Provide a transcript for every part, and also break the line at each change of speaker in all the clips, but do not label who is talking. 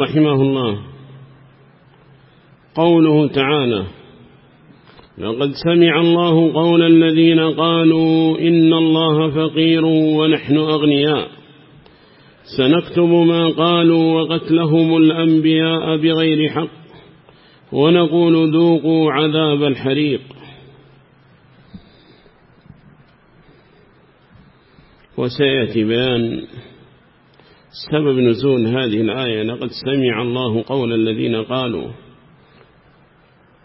رحمه الله قوله تعالى لقد سمع الله قول الذين قالوا إن الله فقير ونحن أغنياء. سنكتب ما قالوا وقتلهم الأنبياء بغير حق ونقول ذوقوا عذاب الحريق. وسيأتي بيان سبب نزول هذه الآية لقد سمع الله قول الذين قالوا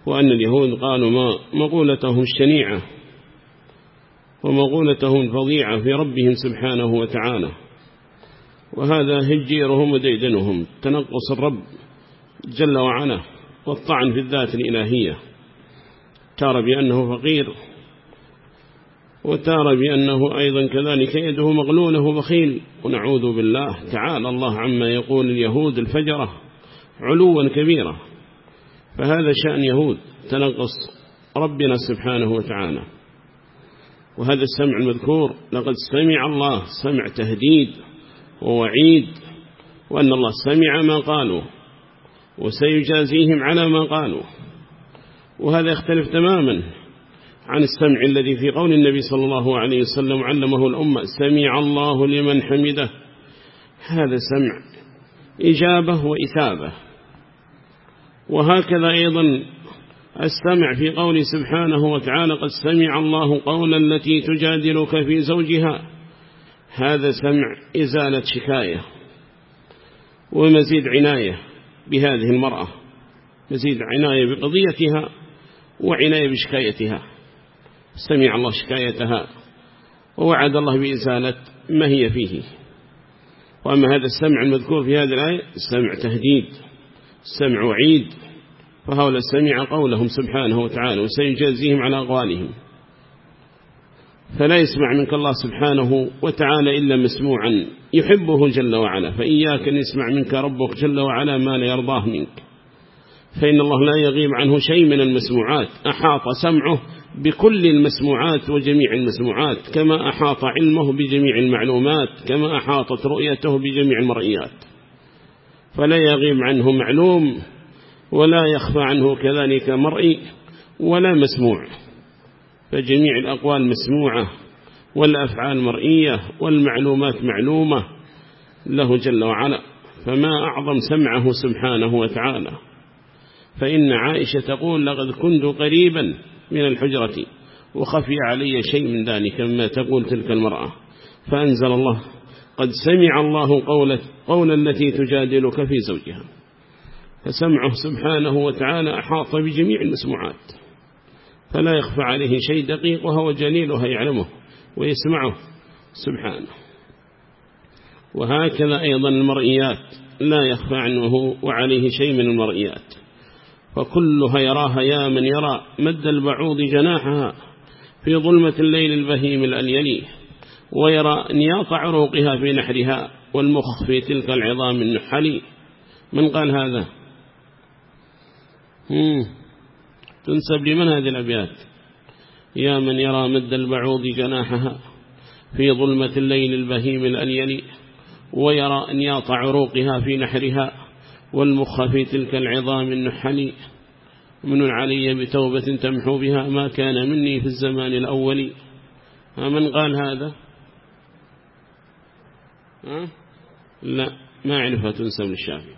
وأن اليهود قالوا ما مقولتهم الشنيعة ومقولتهم الفظيعة في ربهم سبحانه وتعالى. وهذا هجيرهم وديدنهم تنقص الرب جل وعلا والطعن في الذات الإلهية. ترى بأنه فقير. وتارى بأنه أيضا كذلك يده مغلولة وبخيل. ونعوذ بالله تعالى الله عما يقول اليهود الفجرة علوا كبيرا فهذا شأن يهود. تنقص ربنا سبحانه وتعالى. وهذا السمع المذكور لقد سمع الله سمع تهديد ووعيد وأن الله سمع ما قالوا وسيجازيهم على ما قالوا. وهذا يختلف تماما. عن السمع الذي في قول النبي صلى الله عليه وسلم علمه الأمة سمع الله لمن حمده. هذا سمع إجابة وإثابة. وهكذا أيضا السمع في قول سبحانه وتعالى قد سمع الله قولا التي تجادلك في زوجها. هذا سمع إزالة شكاية ومزيد عناية بهذه المرأة مزيد عناية بقضيتها وعناية بشكايتها. سمع الله شكايتها ووعد الله بإزالة ما هي فيه. وأما هذا السمع المذكور في هذه الآية سمع تهديد سمع وعيد فهؤلاء سمع قولهم سبحانه وتعالى وسيجازيهم على أقوالهم. فلا يسمع منك الله سبحانه وتعالى إلا مسموعا يحبه جل وعلا فإياك أن يسمع منك ربك جل وعلا ما لا يرضاه منك. فإن الله لا يغيب عنه شيء من المسموعات أحاط سمعه بكل المسموعات وجميع المسموعات كما أحاط علمه بجميع المعلومات كما أحاطت رؤيته بجميع المرئيات. فلا يغيب عنه معلوم ولا يخفى عنه كذلك مرئي ولا مسموع. فجميع الأقوال مسموعة والأفعال مرئية والمعلومات معلومة له جل وعلا. فما أعظم سمعه سبحانه وتعالى. فإن عائشة تقول لقد كنت قريبا من الحجرة وخفي علي شيء من ذلك مما تقول تلك المرأة. فأنزل الله قد سمع الله قولة قول التي تجادلك في زوجها. فسمعه سبحانه وتعالى أحاط بجميع المسموعات. فلا يخفى عليه شيء دقيق وهو جليلها يعلمه ويسمعه سبحانه. وهكذا أيضا المرئيات لا يخفى عنه وعليه شيء من المرئيات. فكلها يراها يا من يرى مد البعوض جناحها في ظلمة الليل البهيم الأليلي ويرى نياط عروقها في نحرها والمخ في تلك العظام النحلي من قال هذا؟ مم. تنسب لمن هذه الأبيات؟ يا من يرى مد البعوض جناحها في ظلمة الليل البهيم الأليلي ويرى نياط عروقها في نحرها والمخ في تلك العظام النحلي من علي بتوبة تمحو بها ما كان مني في الزمان الأول. من قال هذا؟ ها؟ لا ما أعرفها تنسب للشافعي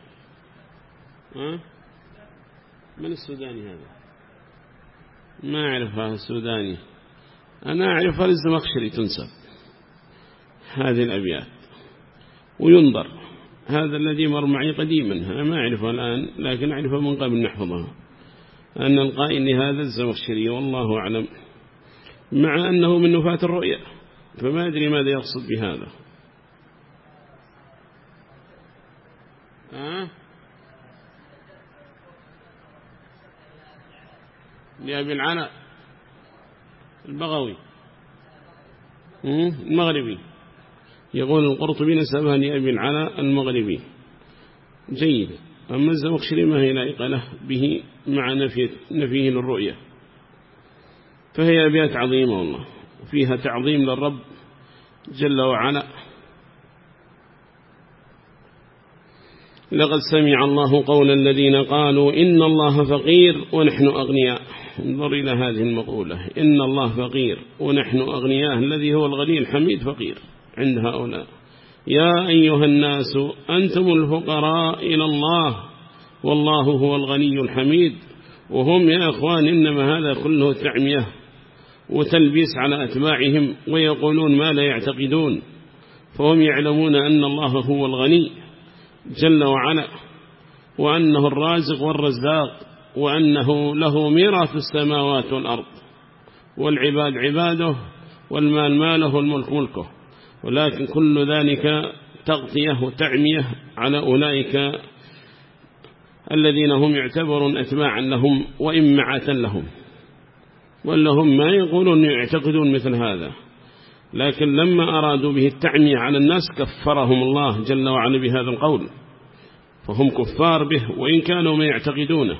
ها؟ من السوداني هذا؟ ما أعرفها السوداني. أنا أعرفها للزمخشري تنسب هذه الأبيات. وينظر. هذا الذي مر معي قديما أنا ما أعرفه الآن لكن أعرفه من قبل نحفظها أن القائل لهذا الزمخشري والله أعلم مع أنه من نفاة الرؤية فما أدري ماذا يقصد بهذا. أه؟ لأبي العلاء البغوي. المغربي. يقول القرطبي نسبها لأبي العلاء المغربي. جيد. أما الزمخشري ما هي لائقة له به مع نفي نفيه للرؤية. فهي أبيات عظيمة والله. فيها تعظيم للرب جل وعلا. لقد سمع الله قول الذين قالوا إن الله فقير ونحن أغنياء. انظر إلى هذه المقولة. إن الله فقير ونحن أغنياء. الذي هو الغني الحميد فقير. عند هؤلاء. يا أيها الناس أنتم الفقراء إلى الله والله هو الغني الحميد. وهم يا أخوان إنما هذا كله تعمية وتلبيس على أتباعهم ويقولون ما لا يعتقدون. فهم يعلمون أن الله هو الغني جل وعلا وأنه الرازق والرزاق وأنه له ميراث السماوات والأرض. والعباد عباده والمال ماله والملك ملكه. ولكن كل ذلك تغطية وتعمية على أولئك الذين هم يعتبرون أتباعا لهم وإمعة لهم. هم ما يقولون يعتقدون مثل هذا. لكن لما أرادوا به التعمية على الناس كفرهم الله جل وعلا بهذا القول. فهم كفار به وإن كانوا ما يعتقدونه.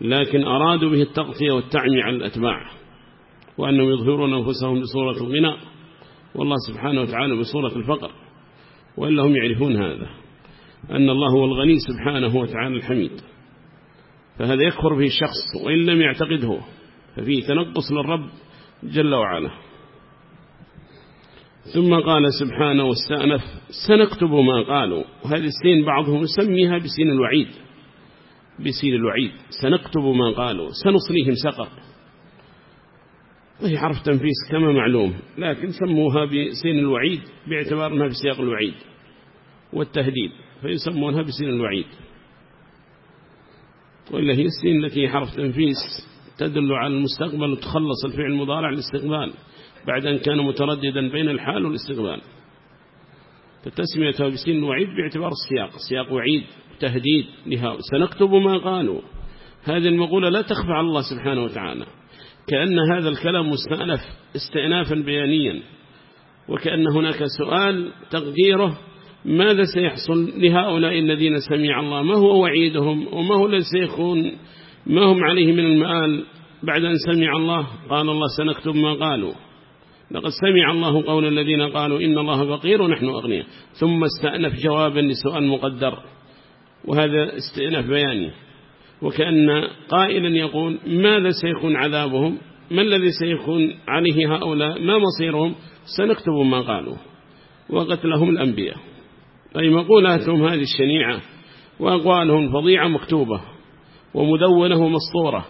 لكن أرادوا به التغطية والتعمية على الأتباع. وأنهم يظهرون أنفسهم بصورة الغناء. والله سبحانه وتعالى بصورة الفقر وإلا هم يعرفون هذا أن الله هو الغني سبحانه وتعالى الحميد. فهذا يكفر به الشخص وإن لم يعتقده ففيه تنقص للرب جل وعلا. ثم قال سبحانه واستأنف سنكتب ما قالوا. وهذه السين بعضهم يسميها بسين الوعيد بسين الوعيد. سنكتب ما قالوا سنصليهم سقر. وهي حرف تنفيس كما معلوم لكن سموها بسين الوعيد باعتبار أنها في سياق الوعيد والتهديد فيسمونها بسين الوعيد. وإلا هي السين التي حرف تنفيس تدل على المستقبل وتخلص الفعل المضارع الاستقبال بعد أن كان مترددا بين الحال والاستقبال. فتسميتها بسين الوعيد باعتبار السياق سياق وعيد تهديد لها سنكتب ما قالوا. هذه المقولة لا تخفى على الله سبحانه وتعالى. كأن هذا الكلام مستأنف استئنافا بيانيا. وكأن هناك سؤال تقديره ماذا سيحصل لهؤلاء الذين سمع الله؟ ما هو وعيدهم؟ وما هو الذي سيكون ما هم عليه من المآل بعد أن سمع الله؟ قال الله سنكتب ما قالوا. لقد سمع الله قول الذين قالوا إن الله فقير ونحن أغنياء. ثم استأنف جوابا لسؤال مقدر. وهذا استئناف بياني. وكأن قائلا يقول ماذا سيكون عذابهم؟ ما الذي سيكون عليه هؤلاء؟ ما مصيرهم؟ سنكتب ما قالوا. وقتلهم الأنبياء. أي مقولاتهم هذه الشنيعة وأقوالهم فضيعة مكتوبة ومدونة مسطورة.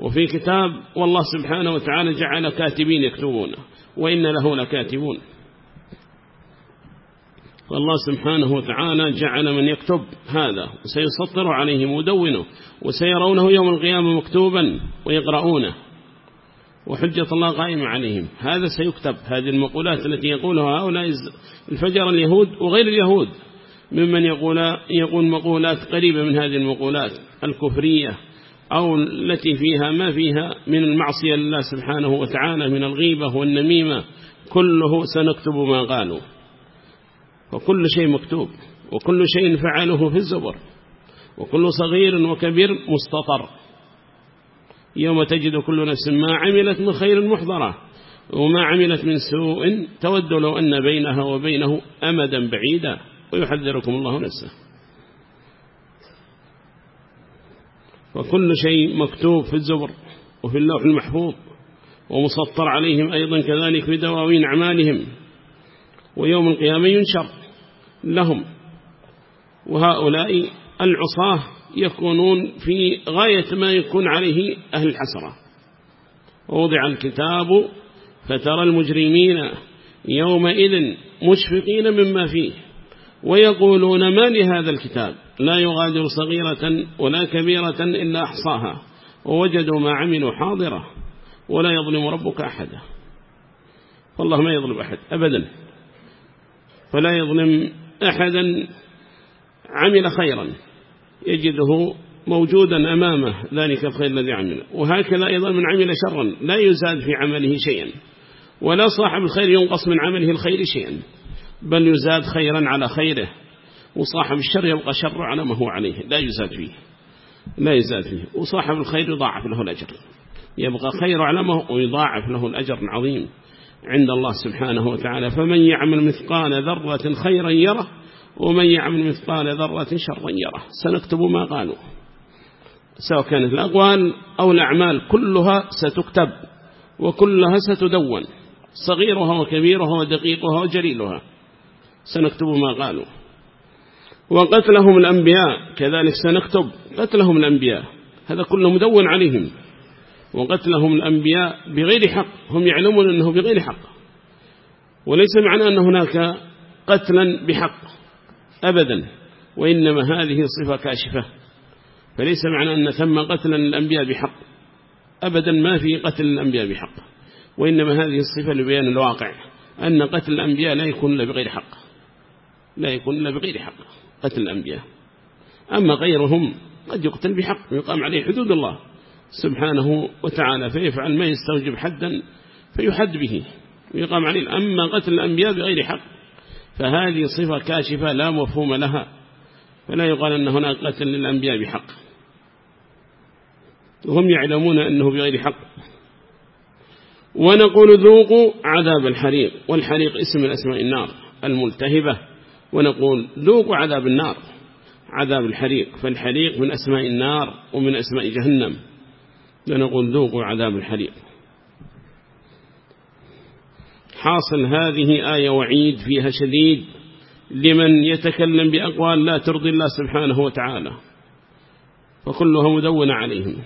وفي كتاب والله سبحانه وتعالى جعل كاتبين يكتبونه وإن له لكاتبون. والله سبحانه وتعالى جعل من يكتب هذا وسيسطر عليه مدونه وسيرونه يوم القيامة مكتوبا ويقرؤونه. وحجة الله قائمة عليهم. هذا سيكتب. هذه المقولات التي يقولها هؤلاء الفجر اليهود وغير اليهود. ممن يقول, يقول مقولات قريبة من هذه المقولات الكفرية أو التي فيها ما فيها من المعصية لله سبحانه وتعالى من الغيبة والنميمة. كله سنكتب ما قالوا. وكل شيء مكتوب وكل شيء فعله في الزبر وكل صغير وكبير مستطر. يوم تجد كل نفس ما عملت من خير محضرة وما عملت من سوء تود لو أن بينها وبينه أمدا بعيدا. ويحذركم الله نفسه. وكل شيء مكتوب في الزبر وفي اللوح المحفوظ ومسطر عليهم أيضا كذلك في دواوين أعمالهم. ويوم القيامة ينشر. لهم. وهؤلاء العصاة يكونون في غاية ما يكون عليه أهل الحسرة. ووضع الكتاب فترى المجرمين يومئذ مشفقين مما فيه ويقولون ما لهذا الكتاب؟ لا يغادر صغيرة ولا كبيرة إلا أحصاها. ووجدوا ما عملوا حاضرة ولا يظلم ربك أحدا. والله ما يظلم أحد أبدا. فلا يظلم أحدا عمل خيرا يجده موجودا أمامه ذلك الخير الذي عمله. وهكذا أيضا من عمل شرا لا يزاد في عمله شيئا ولا صاحب الخير ينقص من عمله الخير شيئا بل يزاد خيرا على خيره وصاحب الشر يبقى شر على ما هو عليه لا يزاد فيه لا يزاد فيه. وصاحب الخير يضاعف له الأجر يبقى خير على ما هو ويضاعف له الأجر العظيم. عند الله سبحانه وتعالى. فمن يعمل مثقال ذرة خيرا يره ومن يعمل مثقال ذرة شرا يره. سنكتب ما قالوا. سواء كانت الأقوال أو الأعمال كلها ستكتب وكلها ستدون. صغيرها وكبيرها ودقيقها وجليلها. سنكتب ما قالوا. وقتلهم الأنبياء كذلك سنكتب قتلهم الأنبياء. هذا كله مدون عليهم. وقتلهم الأنبياء بغير حق. هم يعلمون أنه بغير حق. وليس معنى أن هناك قتلا بحق. أبدا. وإنما هذه صفة كاشفة. فليس معنى أن ثم قتلا الأنبياء بحق. أبدا ما في قتل الأنبياء بحق. وإنما هذه الصفة لبيان الواقع. أن قتل الأنبياء لا يكون إلا بغير حق. لا يكون إلا بغير حق قتل الأنبياء. أما غيرهم قد يقتل بحق ويقام عليه حدود الله. سبحانه وتعالى فيفعل ما يستوجب حدا فيحد به. ويقام عليه. أما قتل الأنبياء بغير حق فهذه صفة كاشفة لا مفهوم لها فلا يقال أن هناك قتل للأنبياء بحق. وهم يعلمون أنه بغير حق. ونقول ذوقوا عذاب الحريق والحريق اسم من أسماء النار الملتهبة. ونقول ذوقوا عذاب النار عذاب الحريق. فالحريق من أسماء النار ومن أسماء جهنم. ونقول ذوقوا عذاب الحريق. حاصل هذه آية وعيد فيها شديد لمن يتكلم بأقوال لا ترضي الله سبحانه وتعالى فكلها مدونة عليهم.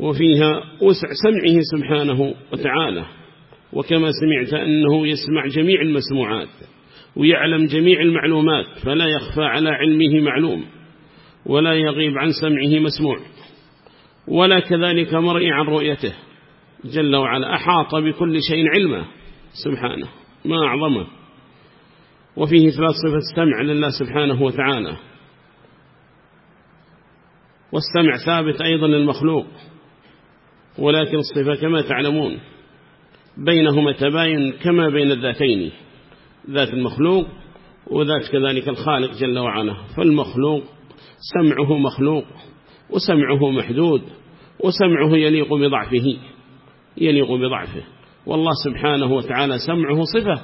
وفيها وسع سمعه سبحانه وتعالى وكما سمعت أنه يسمع جميع المسموعات. ويعلم جميع المعلومات فلا يخفى على علمه معلوم ولا يغيب عن سمعه مسموع. ولا كذلك مرئي عن رؤيته. جل وعلا أحاط بكل شيء علمه سبحانه ما أعظمه. وفيه إثبات صفة السمع لله سبحانه وتعالى. والسمع ثابت أيضا للمخلوق. ولكن الصفة كما تعلمون بينهما تباين كما بين الذاتين. ذات المخلوق وذات كذلك الخالق جل وعلا. فالمخلوق سمعه مخلوق وسمعه محدود وسمعه يليق بضعفه يليق بضعفه. والله سبحانه وتعالى سمعه صفة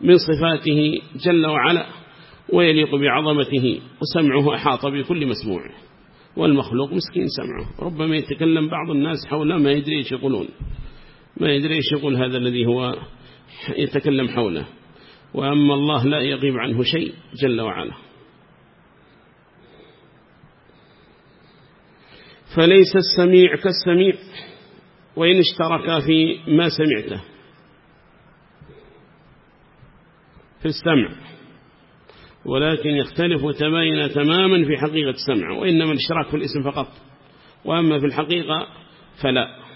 من صفاته جل وعلا ويليق بعظمته وسمعه أحاط بكل مسموع والمخلوق مسكين سمعه. ربما يتكلم بعض الناس حوله ما يدري إيش يقولون ما يدري إيش يقول هذا الذي هو يتكلم حوله. وأما الله لا يغيب عنه شيء جل وعلا. فليس السميع كالسميع وإن اشترك في ما سمعته في السمع ولكن يختلف وتباين تماما في حقيقة السمع وإنما الاشتراك في الاسم فقط وأما في الحقيقة فلا.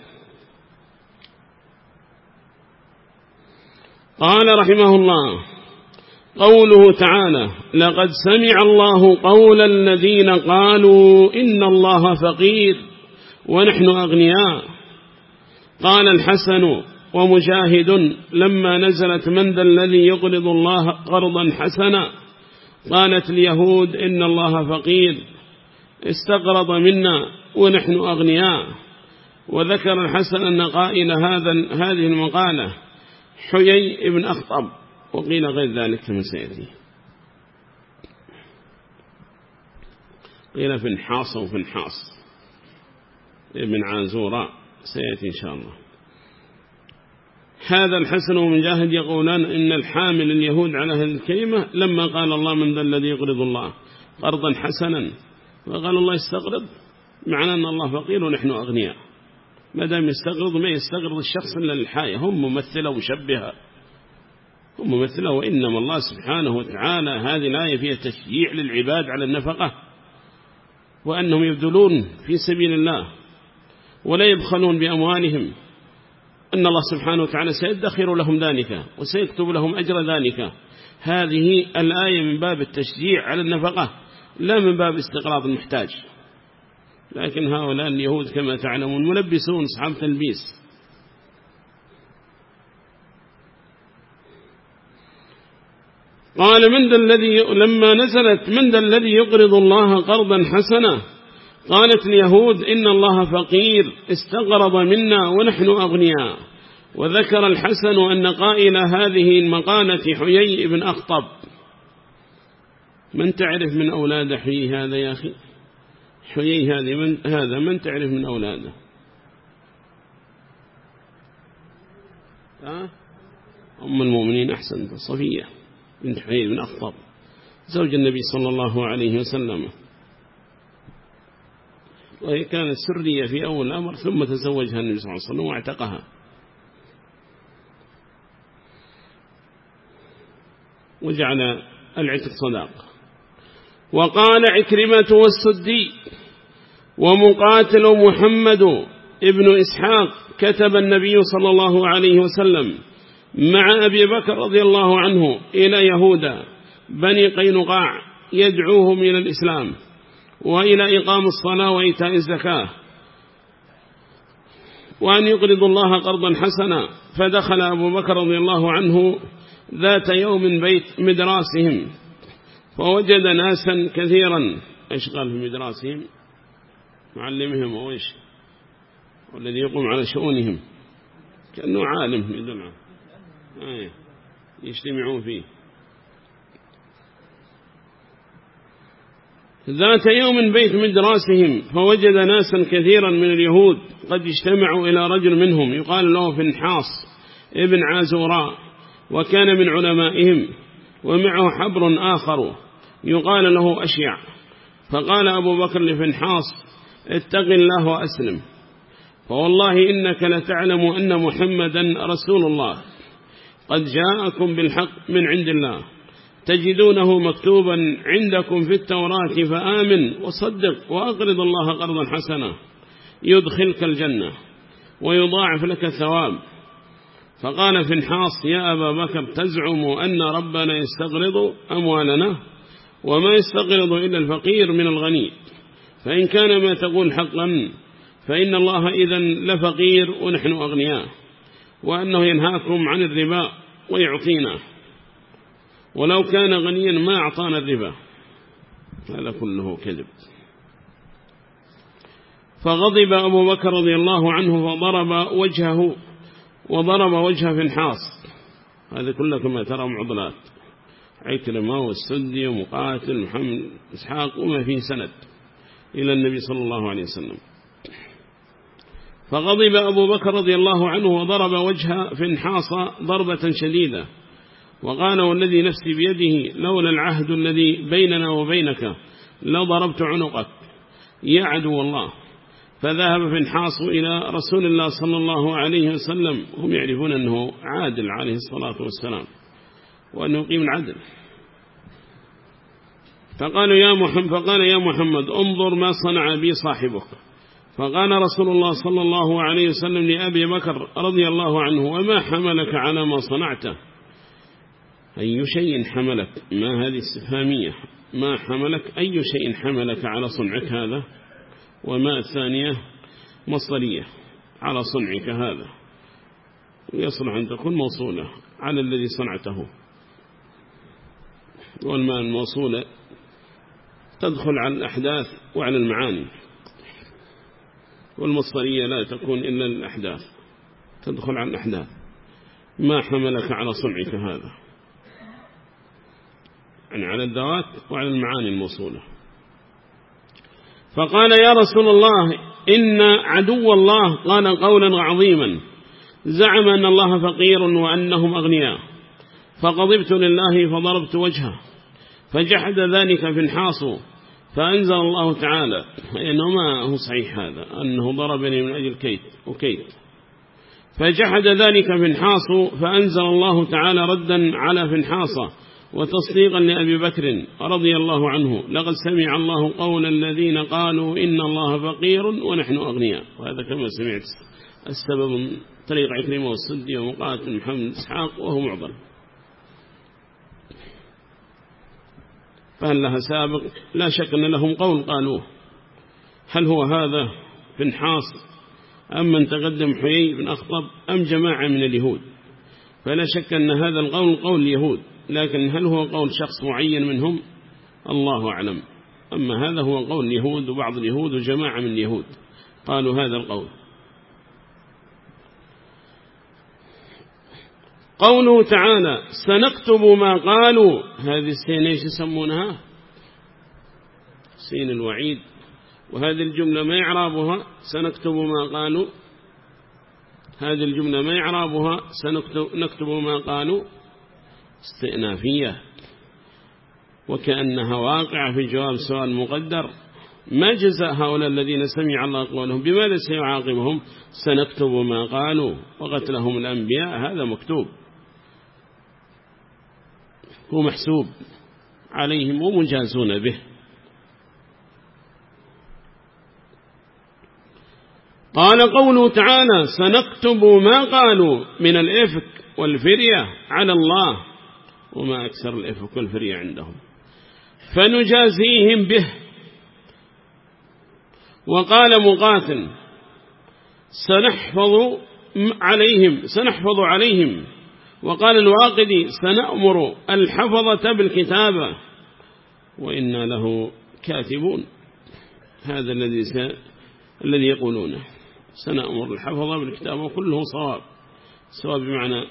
قال رحمه الله قوله تعالى لقد سمع الله قول الذين قالوا إن الله فقير ونحن أغنياء. قال الحسن ومجاهد لما نزلت من ذا الذي يقرض الله قرضا حسنا قالت اليهود إن الله فقير استقرض منا ونحن أغنياء. وذكر الحسن أن قائل هذا هذه المقالة حيي بن أخطب وقيل غير ذلك كما سيأتي قيل في انحاص وفي انحاص ابن عازورة سيأتي إن شاء الله. هذا الحسن ومجاهد يقولان إن الحامل اليهود على هذه الكلمة لما قال الله من ذا الذي يقرض الله قرضا حسنا فقال الله يستقرض معنى أن الله فقير ونحن أغنياء. ما دام يستقرض ما يستقرض الشخص إلا للحاية هم ممثلة ومشبهة هم ممثلة وإنما الله سبحانه وتعالى هذه الآية فيها تشجيع للعباد على النفقة وأنهم يبذلون في سبيل الله ولا يبخلون بأموالهم. أن الله سبحانه وتعالى سيدخر لهم ذلك وسيكتب لهم أجر ذلك. هذه الآية من باب التشجيع على النفقة لا من باب استقراض المحتاج. لكن هؤلاء اليهود كما تعلمون ملبسون أصحاب تلبيس. قال من ذا الذي لما نزلت من ذا الذي يقرض الله قرضا حسنا؟ قالت اليهود إن الله فقير استقرض منا ونحن أغنياء. وذكر الحسن أن قائل هذه المقالة حيي بن أخطب. من تعرف من أولاد حيي هذا يا أخي؟ حيي هذه من هذا من تعرف من أولاده؟ أم المؤمنين أحسنت صفية بنت حيي بن أخطب زوج النبي صلى الله عليه وسلم. وهي كانت سرية في أول الأمر ثم تزوجها النبي صلى الله عليه وسلم واعتقها. وجعل العتق صداق. وقال عكرمة والسدي ومقاتل محمد ابن إسحاق كتب النبي صلى الله عليه وسلم مع أبي بكر رضي الله عنه إلى يهودا بني قينقاع يدعوهم إلى الإسلام وإلى إقام الصلاة وإيتاء الزكاة. وأن يقرض الله قرضا حسنا فدخل أبو بكر رضي الله عنه ذات يوم بيت مدراسهم فوجد ناسا كثيرا قال في مدراسهم معلمهم أو إيش؟ والذي يقوم على شؤونهم. كأنه عالم يدل آه. يجتمعون فيه. ذات يوم بيت مدراسهم فوجد ناسا كثيرا من اليهود قد اجتمعوا إلى رجل منهم يقال له فنحاص ابن عازوراء وكان من علمائهم ومعه حبر آخر يقال له أشيع. فقال أبو بكر لفنحاص اتق الله وأسلم. فوالله إنك لتعلم أن محمدا رسول الله. قد جاءكم بالحق من عند الله. تجدونه مكتوبا عندكم في التوراة فآمن وصدق وأقرض الله قرضا حسنا. يدخلك الجنة ويضاعف لك الثواب. فقال فنحاص يا أبا بكر تزعم أن ربنا يستغرض أموالنا وما يستغرض إلا الفقير من الغني. فإن كان ما تقول حقا فإن الله إذا لفقير ونحن أغنياء وأنه ينهاكم عن الربا ويعطينا. ولو كان غنيا ما أعطانا الربا. هذا كله كذب. فغضب أبو بكر رضي الله عنه فضرب وجهه وضرب وجهه في الحاص. هذا كله كما ترى معضلات. عكرمة والسدي ومقاتل محمد إسحاق وما فيه سند. إلى النبي صلى الله عليه وسلم. فغضب أبو بكر رضي الله عنه وضرب وجه فنحاص ضربة شديدة. وقال والذي نفسي بيده لولا العهد الذي بيننا وبينك لضربت عنقك. يا عدو الله. فذهب فنحاص إلى رسول الله صلى الله عليه وسلم. هم يعرفون أنه عادل عليه الصلاة والسلام. وأنه يقيم العدل. فقالوا يا محمد فقال يا محمد انظر ما صنع بي صاحبك. فقال رسول الله صلى الله عليه وسلم لأبي بكر رضي الله عنه وما حملك على ما صنعته أي شيء حملك؟ ما هذه استفهامية ما حملك؟ أي شيء حملك على صنعك هذا؟ وما الثانية؟ مصدرية على صنعك هذا؟ ويصلح أن تكون موصولة على الذي صنعته. والماء الموصولة تدخل على الأحداث وعلى المعاني. والمصدرية لا تكون إلا الأحداث تدخل على الأحداث. ما حملك على صنعك هذا. يعني على الذوات وعلى المعاني الموصولة. فقال يا رسول الله إن عدو الله قال قولا عظيما زعم أن الله فقير وأنهم أغنياء. فغضبت لله فضربت وجهه. فجحد ذلك في الحاص فأنزل الله تعالى إنه ما هو صحيح هذا أنه ضربني من أجل كيت وكيت فجحد ذلك في الحاص فأنزل الله تعالى ردا على فنحاصة وتصديقا لأبي بكر رضي الله عنه لقد سمع الله قول الذين قالوا إن الله فقير ونحن أغنياء. وهذا كما سمعت السبب طريق عكرمة والسدي ومقاتل محمد إسحاق وهو معضل فهل لها سابق لا شك أن لهم قول قالوه. هل هو هذا فنحاص أم من تقدم حيي بن أخطب أم جماعة من اليهود؟ فلا شك أن هذا القول قول اليهود لكن هل هو قول شخص معين منهم؟ الله أعلم. أما هذا هو قول اليهود وبعض اليهود وجماعة من اليهود. قالوا هذا القول. قوله تعالى سنكتب ما قالوا. هذه السين إيش يسمونها؟ سين الوعيد. وهذه الجملة ما يعرابها سنكتب ما قالوا. هذه الجملة ما يعرابها سنكتب نكتب ما قالوا. استئنافية. وكأنها واقعة في جواب سؤال مقدر. ما جزاء هؤلاء الذين سمع الله قولهم؟ بماذا سيعاقبهم؟ سنكتب ما قالوا. وقتلهم الأنبياء هذا مكتوب. هو محسوب عليهم ومجازون به. قال قوله تعالى سنكتب ما قالوا من الإفك والفرية على الله وما أكثر الإفك والفرية عندهم. فنجازيهم به. وقال مقاتل سنحفظ عليهم سنحفظ عليهم وقال الواقدي سنأمر الحفظة بالكتابة وإنا له كاتبون. هذا الذي س... الذي يقولونه. سنأمر الحفظة بالكتابة وكله صواب. سواء بمعنى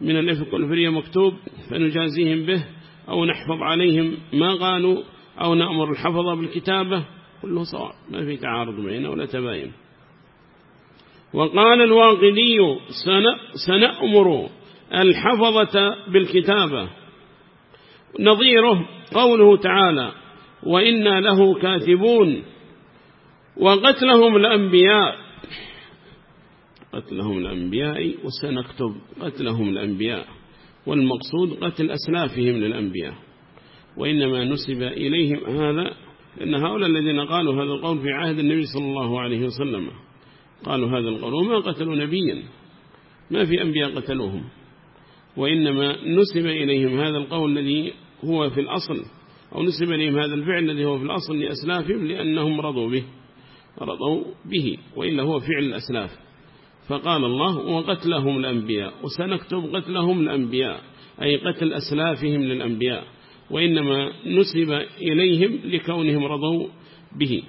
من الإفق والفرية مكتوب فنجازيهم به أو نحفظ عليهم ما قالوا أو نأمر الحفظة بالكتابة كله صواب. ما في تعارض بينه ولا تباين. وقال الواقدي سنأمر الحفظة بالكتابة. نظيره قوله تعالى وإنا له كاتبون. وقتلهم الأنبياء. قتلهم الأنبياء وسنكتب قتلهم الأنبياء. والمقصود قتل أسلافهم للأنبياء. وإنما نسب إليهم هذا لأن هؤلاء الذين قالوا هذا القول في عهد النبي صلى الله عليه وسلم. قالوا هذا القول وما قتلوا نبيا. ما في أنبياء قتلوهم. وإنما نسب إليهم هذا القول الذي هو في الأصل أو نسب إليهم هذا الفعل الذي هو في الأصل لأسلافهم لأنهم رضوا به رضوا به وإلا هو فعل الأسلاف. فقال الله وقتلهم الأنبياء وسنكتب قتلهم الأنبياء أي قتل أسلافهم للأنبياء وإنما نسب إليهم لكونهم رضوا به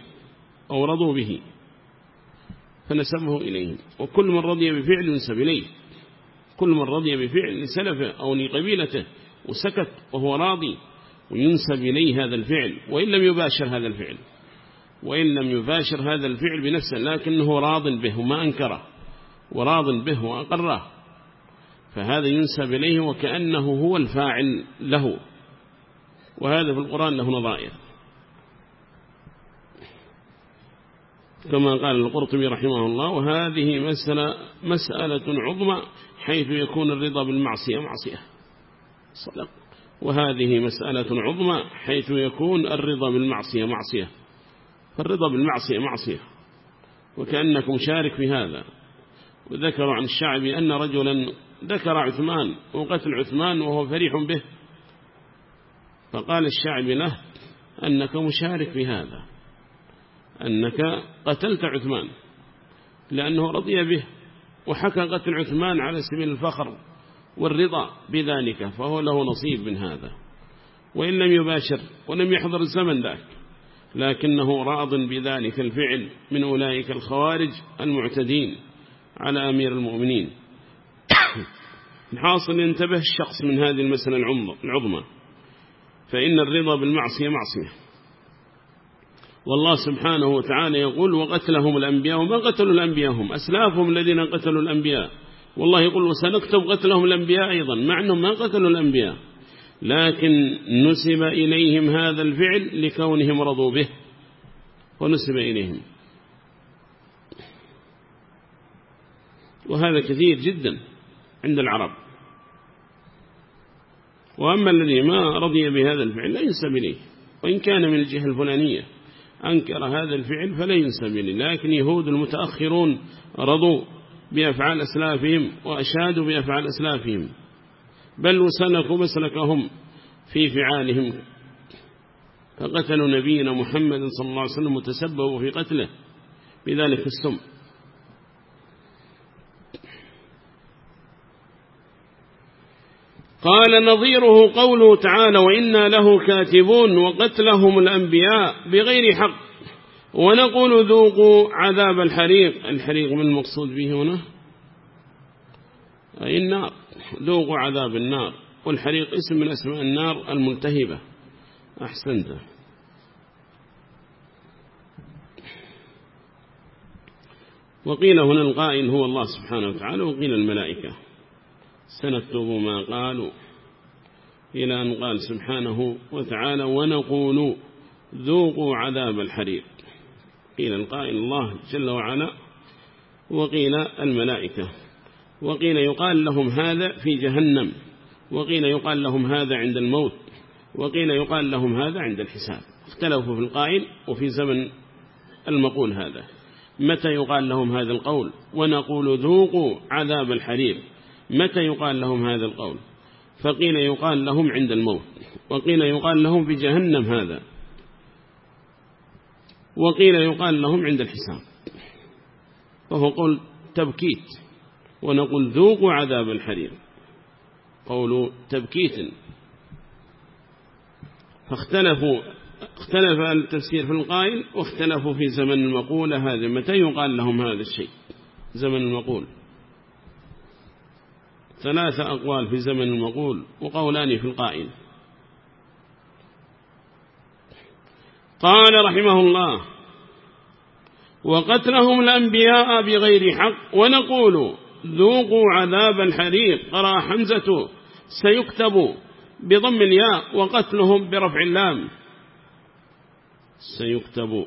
أو رضوا به. فنسبه إليهم. وكل من رضي بفعل ينسب إليه. كل من رضي بفعل لسلفه أو لقبيلته وسكت وهو راضي وينسب إليه هذا الفعل وإن لم يباشر هذا الفعل وإن لم يباشر هذا الفعل بنفسه لكنه راض به وما أنكره وراض به وأقره فهذا ينسب إليه وكأنه هو الفاعل له وهذا في القرآن له نظائر. كما قال القرطبي رحمه الله وهذه مسألة, مسألة عظمى حيث يكون الرضا بالمعصية معصية. صدق. وهذه مسألة عظمى حيث يكون الرضا بالمعصية معصية. فالرضا بالمعصية معصية. وكأنك مشارك في هذا. وذكروا عن الشعب أن رجلا ذكر عثمان وقتل عثمان وهو فريح به. فقال الشعب له أنك مشارك في هذا. أنك قتلت عثمان. لأنه رضي به. وحكى قتل عثمان على سبيل الفخر والرضا بذلك فهو له نصيب من هذا. وإن لم يباشر ولم يحضر الزمن ذاك لكنه راض بذلك الفعل من أولئك الخوارج المعتدين على أمير المؤمنين. الحاصل ينتبه الشخص من هذه المسألة العظمى فإن الرضا بالمعصية معصية. والله سبحانه وتعالى يقول وقتلهم الأنبياء وما قتلوا الأنبياء هم؟ أسلافهم الذين قتلوا الأنبياء. والله يقول وسنكتب قتلهم الأنبياء أيضا مع أنهم ما قتلوا الأنبياء. لكن نسب إليهم هذا الفعل لكونهم رضوا به. ونسب إليهم. وهذا كثير جدا عند العرب. وأما الذي ما رضي بهذا الفعل لا ينسب إليه. وإن كان من الجهة الفلانية. أنكر هذا الفعل فلا ينسب إليه لكن يهود المتأخرون رضوا بأفعال أسلافهم وأشادوا بأفعال أسلافهم بل وسلكوا مسلكهم في فعالهم فقتلوا نبينا محمد صلى الله عليه وسلم وتسببوا في قتله بذلك السم. قال نظيره قوله تعالى وإنا له كاتبون وقتلهم الأنبياء بغير حق. ونقول ذوقوا عذاب الحريق. الحريق من المقصود به هنا؟ أي النار. ذوقوا عذاب النار. والحريق اسم من أسماء النار الملتهبة. أحسنت. وقيل هنا القائل هو الله سبحانه وتعالى وقيل الملائكة. سنكتب ما قالوا. إلى أن قال سبحانه وتعالى ونقول ذوقوا عذاب الحريق. قيل القائل الله جل وعلا وقيل الملائكة وقيل يقال لهم هذا في جهنم وقيل يقال لهم هذا عند الموت وقيل يقال لهم هذا عند الحساب. اختلفوا في القائل وفي زمن المقول هذا. متى يقال لهم هذا القول؟ ونقول ذوقوا عذاب الحريق. متى يقال لهم هذا القول؟ فقيل يقال لهم عند الموت وقيل يقال لهم في جهنم هذا وقيل يقال لهم عند الحساب. وهو قول تبكيت ونقول ذوقوا عذاب الحريق قول تبكيت. فاختلفوا اختلف التفسير في القائل واختلفوا في زمن المقولة هذا متى يقال لهم هذا الشيء؟ زمن المقول. ثلاثة أقوال في زمن المقول وقولان في القائل. قال رحمه الله وقتلهم الأنبياء بغير حق ونقول ذوقوا عذاب الحريق قرأ حمزة سيكتب بضم الياء وقتلهم برفع اللام. سيكتب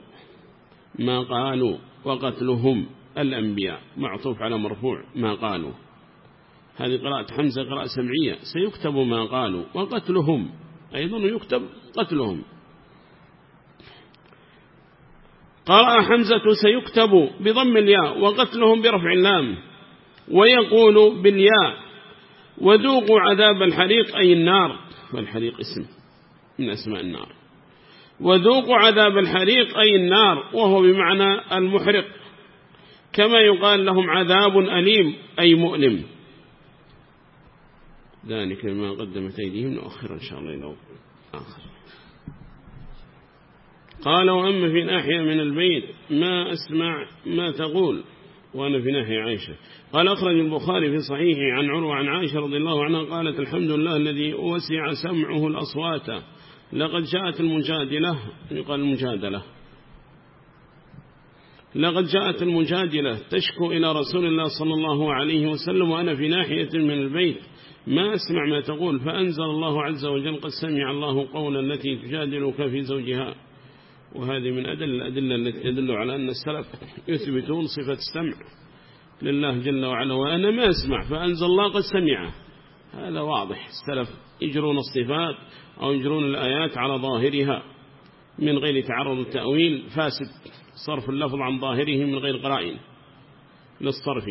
ما قالوا وقتلهم الأنبياء معطوف على مرفوع ما قالوا. هذه قراءة حمزة قراءة سمعية. سيكتب ما قالوا وقتلهم. أيضا يكتب قتلهم. قرأ حمزة سيكتب بضم الياء وقتلهم برفع اللام ويقول بالياء وذوقوا عذاب الحريق أي النار. والحريق اسم من أسماء النار. وذوقوا عذاب الحريق أي النار وهو بمعنى المحرق. كما يقال لهم عذاب أليم أي مؤلم. ذلك ما قدمت أيديهم نؤخر إن شاء الله إلى آخر. قال وأما في ناحية من البيت ما أسمع ما تقول. وأنا في ناحية عائشة. قال أخرج البخاري في صحيحه عن عروة عن عائشة رضي الله عنها قالت الحمد لله الذي وسع سمعه الأصوات. لقد جاءت المجادلة. يقال المجادلة. لقد جاءت المجادلة تشكو إلى رسول الله صلى الله عليه وسلم وأنا في ناحية من البيت. ما أسمع ما تقول. فأنزل الله عز وجل قد سمع الله قولا التي تجادلك في زوجها. وهذه من أدل الأدلة التي تدل على أن السلف يثبتون صفة السمع لله جل وعلا. وأنا ما أسمع. فأنزل الله قد سمع هذا واضح. السلف يجرون الصفات أو يجرون الآيات على ظاهرها. من غير تعرض التأويل فاسد صرف اللفظ عن ظاهره من غير قرائن للصرف.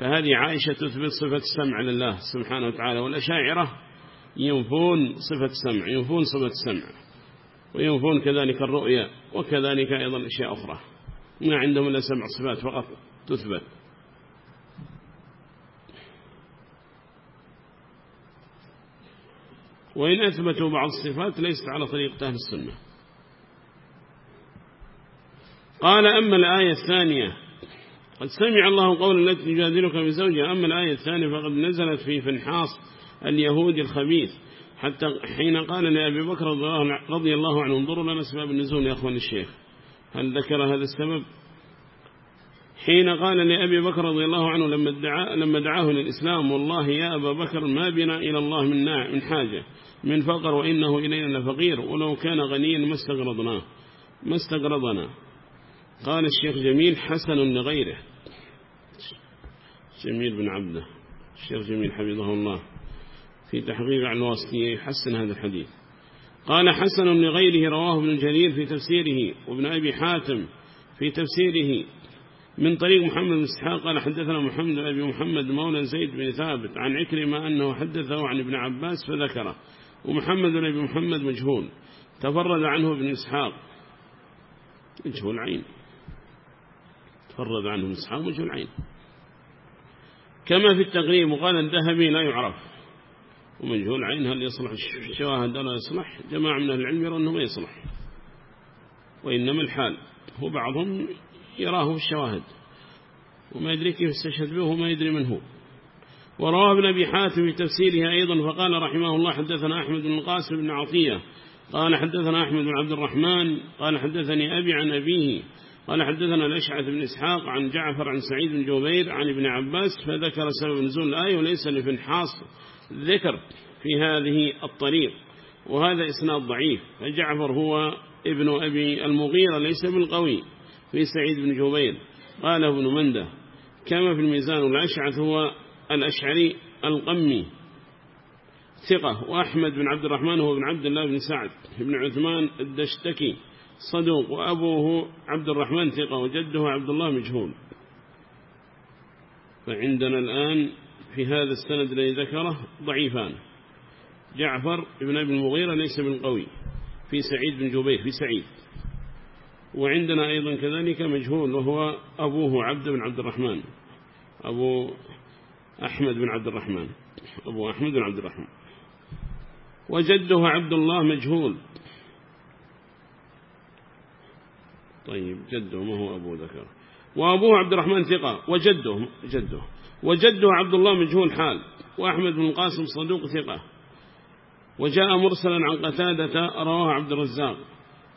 فهذه عائشة تثبت صفة السمع لله سبحانه وتعالى والأشاعرة ينفون صفة السمع ينفون صفة السمع وينفون كذلك الرؤية وكذلك أيضا أشياء أخرى. ما عندهم إلا سمع صفات فقط تثبت. وإن أثبتوا بعض الصفات ليست على طريقة أهل السنة. قال أما الآية الثانية. قد سمع الله قول التي تجادلك بزوجها أما الآية الثانية فقد نزلت في فنحاص اليهود الخبيث. حتى حين قال لأبي بكر رضي الله عنه انظروا لنا سبب النزول يا أخوان الشيخ. هل ذكر هذا السبب؟ حين قال لأبي بكر رضي الله عنه لما, دعا لما دعاه للإسلام والله يا أبا بكر ما بنا إلى الله من, من حاجة من فقر وإنه إلينا لفقير ولو كان غنيا ما استقرضناه ما استقرضنا قال الشيخ جميل حسن لغيره جميل بن عبده. الشيخ جميل حفظه الله. في تحقيق عن الواسطية يحسن هذا الحديث. قال حسن لغيره رواه ابن جرير في تفسيره وابن أبي حاتم في تفسيره. من طريق محمد بن إسحاق قال حدثنا محمد بن أبي محمد مولى زيد بن ثابت عن عكرمة أنه حدثه عن ابن عباس فذكره ومحمد بن أبي محمد مجهول. تفرد عنه ابن إسحاق. مجهول عين. تفرد عنه ابن إسحاق مجهول عين كما في التقريب وقال الذهبي لا يعرف. ومجهول عين هل يصلح؟ الشواهد لا يصلح. جماعة من العلم يرى أنه ما يصلح. وإنما الحال هو بعضهم يراه في الشواهد. وما يدري كيف استشهد به وما يدري من هو. ورواه ابن أبي حاتم في تفسيرها أيضا فقال رحمه الله حدثنا أحمد بن القاسم بن عطية قال حدثنا أحمد بن عبد الرحمن قال حدثني أبي عن أبيه قال حدثنا الأشعث بن إسحاق عن جعفر عن سعيد بن جبير عن ابن عباس فذكر سبب نزول الآية وليس لفنحاص ذكر في هذه الطريق وهذا إسناد ضعيف. فجعفر هو ابن أبي المغيرة ليس بالقوي في سعيد بن جبير. قال ابن منده كما في الميزان والأشعث هو الأشعري القمي ثقة وأحمد بن عبد الرحمن هو بن عبد الله بن سعد بن عثمان الدشتكي. صدوق وأبوه عبد الرحمن ثقة وجده عبد الله مجهول. فعندنا الآن في هذا السند الذي ذكره ضعيفان. جعفر بن أبي المغيرة ليس بالقوي في سعيد بن جبير في سعيد. وعندنا أيضا كذلك مجهول وهو أبوه عبد بن عبد الرحمن. أبو أحمد بن عبد الرحمن. أبو أحمد بن عبد الرحمن. وجده عبد الله مجهول. طيب جده ما هو أبو ذكر. وأبوه عبد الرحمن ثقة وجده جده. وجده عبد الله مجهول حال وأحمد بن القاسم صدوق ثقة. وجاء مرسلا عن قتادة رواه عبد الرزاق.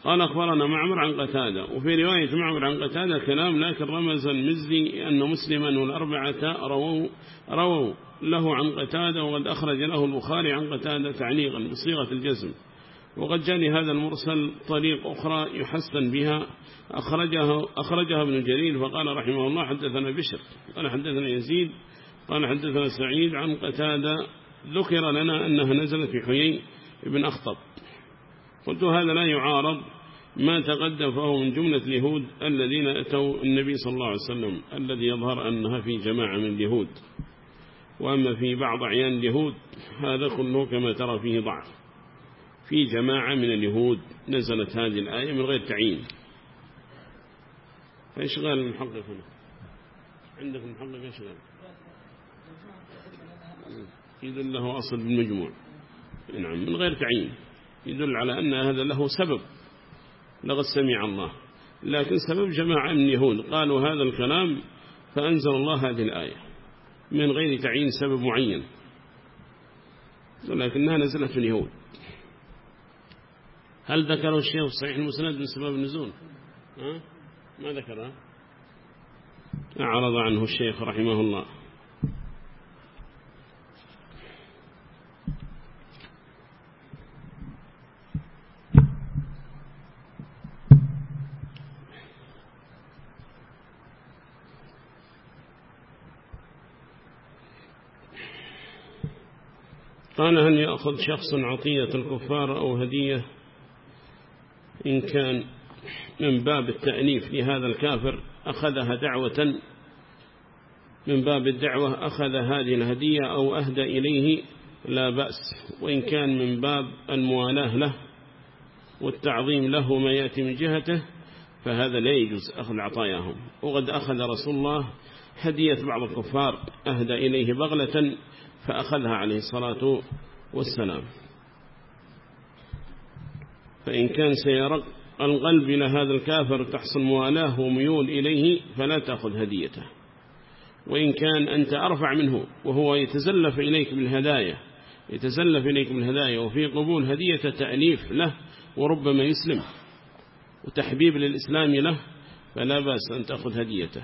قال أخبرنا معمر عن قتادة وفي رواية معمر عن قتادة كلام لكن رمز المزي أن مسلما والأربعة رووا, رووا له عن قتادة وقد أخرج له البخاري عن قتادة تعليقا بصيغة الجزم. وقد جاء هذا المرسل طريق أخرى يحسن بها. أخرجها, أخرجها ابن جرير فقال رحمه الله حدثنا بشر قال حدثنا يزيد قال حدثنا سعيد عن قتادة. ذكر لنا أنها نزلت في حيي ابن أخطب. قلت هذا لا يعارض ما تقدم فهو من جملة اليهود الذين أتوا النبي صلى الله عليه وسلم الذي يظهر أنها في جماعة من اليهود. وأما في بعض أعيان اليهود هذا كله كما ترى فيه ضعف. في جماعة من اليهود نزلت هذه الآية من غير تعيين. فإيش قال المحقق هنا؟ عندك المحقق إيش قال؟ يدل له أصل بالمجموع نعم من غير تعيين. يدل على أن هذا له سبب. لقد سمع الله. لكن سبب جماعة من اليهود. قالوا هذا الكلام فأنزل الله هذه الآية. من غير تعيين سبب معين. ولكنها نزلت في اليهود. هل ذكره الشيخ في صحيح المسند من سبب النزول؟ ها؟ ما ذكرها أعرض عنه الشيخ رحمه الله. قال هل يأخذ شخص عطية الكفار أو هدية؟ إن كان من باب التأنيف لهذا الكافر أخذها دعوة من باب الدعوة أخذ هذه الهدية أو أهدى إليه لا بأس. وإن كان من باب الموالاة له والتعظيم له ما يأتي من جهته فهذا لا يجوز أخذ عطاياهم. وقد أخذ رسول الله هدية بعض الكفار أهدى إليه بغلة فأخذها عليه الصلاة والسلام. فإن كان سيرق القلب إلى هذا الكافر تحصل موالاة وميول إليه فلا تأخذ هديته. وإن كان أنت أرفع منه وهو يتزلف إليك بالهدايا يتزلف إليك بالهدايا وفي قبول هدية تأليف له وربما يسلم وتحبيب للإسلام له فلا بأس أن تأخذ هديته.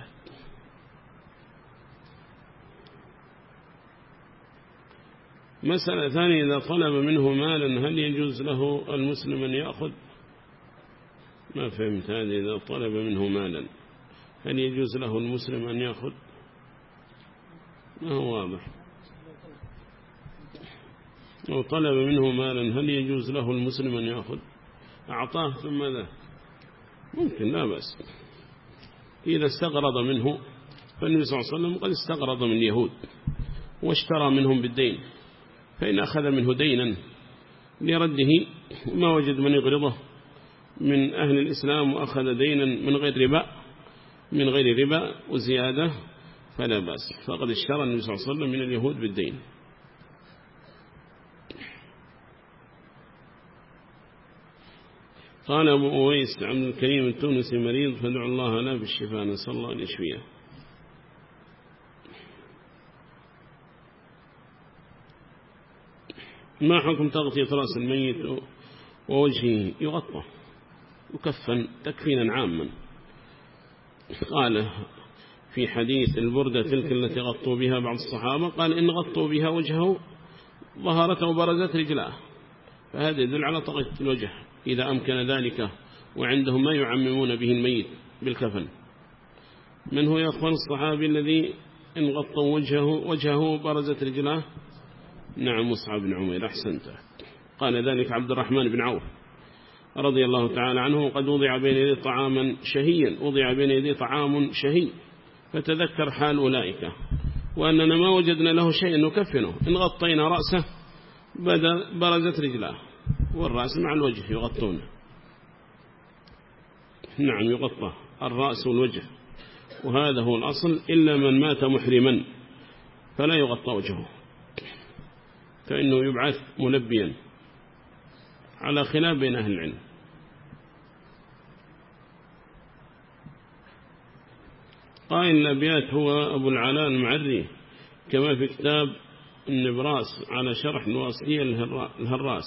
مسألة ثانية إذا طلب منه مالا هل يجوز له المسلم أن يأخذ؟ ما فهمت هذه إذا طلب منه مالا هل يجوز له المسلم أن يأخذ؟ ما هو واضح. لو طلب منه مالا هل يجوز له المسلم أن يأخذ؟ أعطاه ثم ذا. ممكن لا بأس. إذا استغرض منه فالنبي صلى الله عليه وسلم قد استغرض من اليهود واشترى منهم بالدين. فإن أخذ منه دينا لرده ما وجد من يغرضه من أهل الإسلام وأخذ دينا من غير ربا من غير ربا وزيادة فلا بأس. فقد اشترى النبي صلى الله عليه وسلم من اليهود بالدين. قال أبو أويس عبد الكريم التونسي مريض فدعو الله له بالشفاء نسأل الله أن يشفيه. ما حكم تغطية رأس الميت ووجهه؟ يغطى. يكفن تكفينا عاما. قال في حديث البردة تلك التي غطوا بها بعض الصحابة قال إن غطوا بها وجهه ظهرت وبرزت رجلاه. فهذا يدل على طغية الوجه. إذا أمكن ذلك وعندهم ما يعممون به الميت بالكفن. من هو يا أخوان الصحابي الذي إن غطوا وجهه, وجهه برزت رجلاه؟ نعم مصعب بن عمير أحسنت. قال ذلك عبد الرحمن بن عوف رضي الله تعالى عنه قد وضع بين يدي طعاما شهيا وضع بين يدي طعام شهي. فتذكر حال أولئك. وأننا ما وجدنا له شيء نكفنه. إن غطينا رأسه برزت رجلاه. والرأس مع الوجه يغطونه نعم يغطى الرأس والوجه. وهذا هو الأصل إلا من مات محرما فلا يغطى وجهه. فإنه يبعث ملبيا على خلاف بين أهل العلم. قائل الأبيات هو أبو العلاء المعري كما في كتاب النبراس على شرح الواسطية الهراس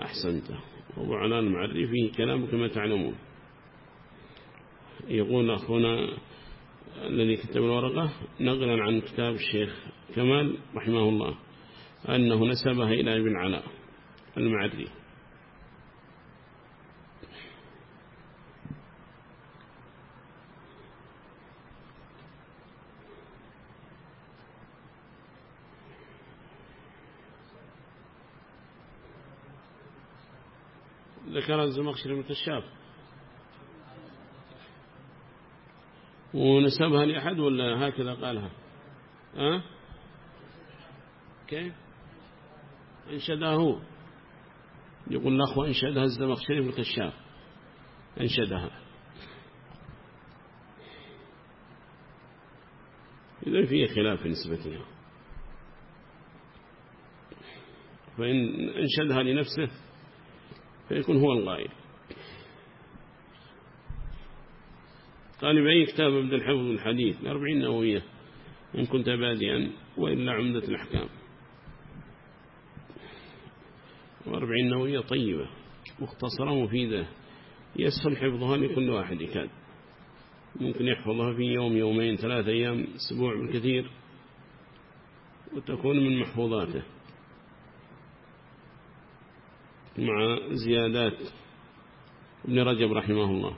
أحسنت. أبو العلاء المعري فيه كلام كما تعلمون. يقول أخونا الذي كتب الورقة نقلا عن كتاب الشيخ كمال رحمه الله. أنه نسبها إلى ابن علاء. المعري ذكر الزمخشري المتشاف ونسبها لأحد ولا هكذا قالها؟ أه؟ كيف؟ إنشدها هو. يقول الأخوة إنشدها الزمخشري المتشاف إنشدها. إذا فيه خلاف في نسبتها فإن إنشدها لنفسه فيكون هو الغائب. قال بأي كتاب ابن الحفظ الحديث؟ الأربعين نووية. إن كنت باديا وإلا عمدة الأحكام. وأربعين نووية طيبة مختصرة مفيدة يسهل حفظها لكل واحد يكاد. ممكن يحفظها في يوم يومين ثلاثة أيام أسبوع بالكثير وتكون من محفوظاته. مع زيادات ابن رجب رحمه الله.